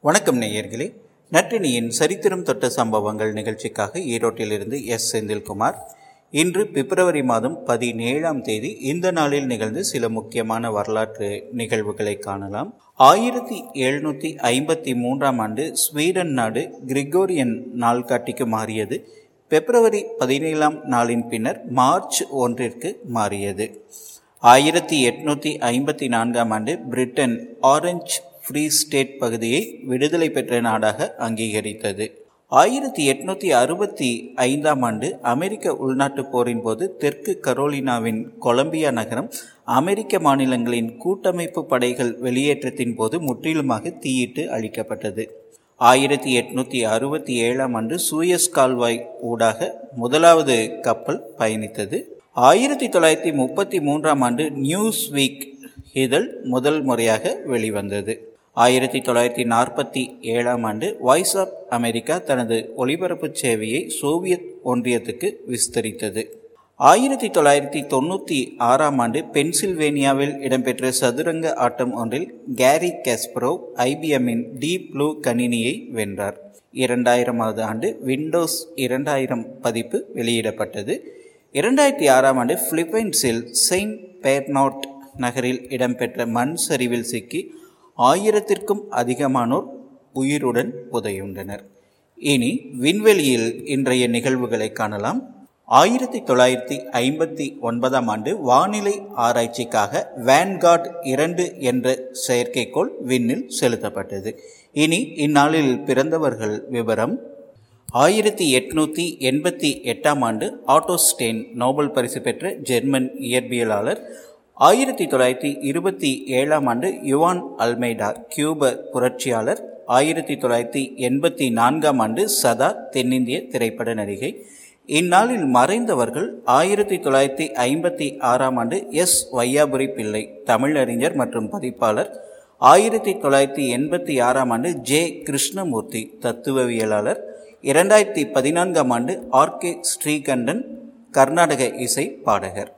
வணக்கம் நேயர்களே. நற்றினியின் சரித்திரம் தொட்ட சம்பவங்கள் நிகழ்ச்சிக்காக ஈரோட்டிலிருந்து எஸ். செந்தில்குமார். இன்று பிப்ரவரி மாதம் பதினேழாம் தேதி இந்த நாளில் நிகழ்ந்து சில முக்கியமான வரலாற்று நிகழ்வுகளை காணலாம். ஆயிரத்தி எழுநூற்றி ஐம்பத்தி மூன்றாம் ஆண்டு ஸ்வீடன் நாடு கிரிகோரியன் நாள்காட்டிக்கு மாறியது. பிப்ரவரி பதினேழாம் நாளின் பின்னர் மார்ச் ஒன்றிற்கு மாறியது. ஆயிரத்தி எட்நூற்றி ஐம்பத்தி நான்காம் ஆண்டு பிரிட்டன் ஆரஞ்ச் ஃப்ரீ ஸ்டேட் பகுதியை விடுதலை பெற்ற நாடாக அங்கீகரித்தது. ஆயிரத்தி எட்நூற்றி அறுபத்தி ஐந்தாம் ஆண்டு அமெரிக்க உள்நாட்டுப் போரின் போது தெற்கு கரோலினாவின் கொலம்பியா நகரம் அமெரிக்க மாநிலங்களின் கூட்டமைப்பு படைகள் வெளியேற்றத்தின் போது முற்றிலுமாக தீயிட்டு அழிக்கப்பட்டது. ஆயிரத்தி எட்நூற்றி அறுபத்தி ஏழாம் ஆண்டு சூயஸ் கால்வாய் ஊடாக முதலாவது கப்பல் பயணித்தது. ஆயிரத்தி தொள்ளாயிரத்தி முப்பத்தி மூன்றாம் ஆண்டு நியூஸ் வீக் இதழ் முதல் முறையாக வெளிவந்தது. ஆயிரத்தி தொள்ளாயிரத்தி நாற்பத்தி ஏழாம் ஆண்டு வாய்ஸ் ஆஃப் அமெரிக்கா தனது ஒலிபரப்பு சேவையை சோவியத் ஒன்றியத்துக்கு விஸ்தரித்தது. ஆயிரத்தி தொள்ளாயிரத்தி தொண்ணூற்றி ஆறாம் ஆண்டு பென்சில்வேனியாவில் இடம்பெற்ற சதுரங்க ஆட்டம் ஒன்றில் கேரி கேஸ்பரோவ் ஐபிஎம்மின் டீப் ப்ளூ கணினியை வென்றார். இரண்டாயிரமாவது ஆண்டு விண்டோஸ் இரண்டாயிரம் பதிப்பு வெளியிடப்பட்டது. இரண்டாயிரத்தி ஆறாம் ஆண்டு பிலிப்பைன்ஸில் செயின்ட் பேர்னாட் நகரில் இடம்பெற்ற மண் சரிவில் சிக்கி ஆயிரத்திற்கும் அதிகமானோர் உயிருடன் புதையுண்டனர் இனி விண்வெளியில் இன்றைய நிகழ்வுகளை காணலாம். ஆயிரத்தி தொள்ளாயிரத்தி ஐம்பத்தி ஒன்பதாம் ஆண்டு வானிலை ஆராய்ச்சிக்காக வேன்கார்ட் இரண்டு என்ற செயற்கைக்கோள் விண்ணில் செலுத்தப்பட்டது. இனி இந்நாளில் பிறந்தவர்கள் விவரம். ஆயிரத்தி எட்நூற்றி எண்பத்தி எட்டாம் ஆண்டு ஆட்டோஸ்டேன் நோபல் பரிசு பெற்ற ஜெர்மன் இயற்பியலாளர் ஆயிரத்தி தொள்ளாயிரத்தி இருபத்தி ஏழாம் ஆண்டு யுவான் அல்மைடா கியூப புரட்சியாளர் ஆயிரத்தி தொள்ளாயிரத்தி எண்பத்தி நான்காம் ஆண்டு சதா தென்னிந்திய திரைப்பட நடிகை. இந்நாளில் மறைந்தவர்கள் ஆயிரத்தி தொள்ளாயிரத்தி ஐம்பத்தி ஆறாம் ஆண்டு எஸ். வையாபுரி பிள்ளை தமிழறிஞர் மற்றும் பதிப்பாளர். ஆயிரத்தி தொள்ளாயிரத்தி எண்பத்தி ஆறாம் ஆண்டு ஜே. கிருஷ்ணமூர்த்தி தத்துவவியலாளர். இரண்டாயிரத்தி பதினான்காம் ஆண்டு ஆர். கே. ஸ்ரீகண்டன் கர்நாடக இசை பாடகர்.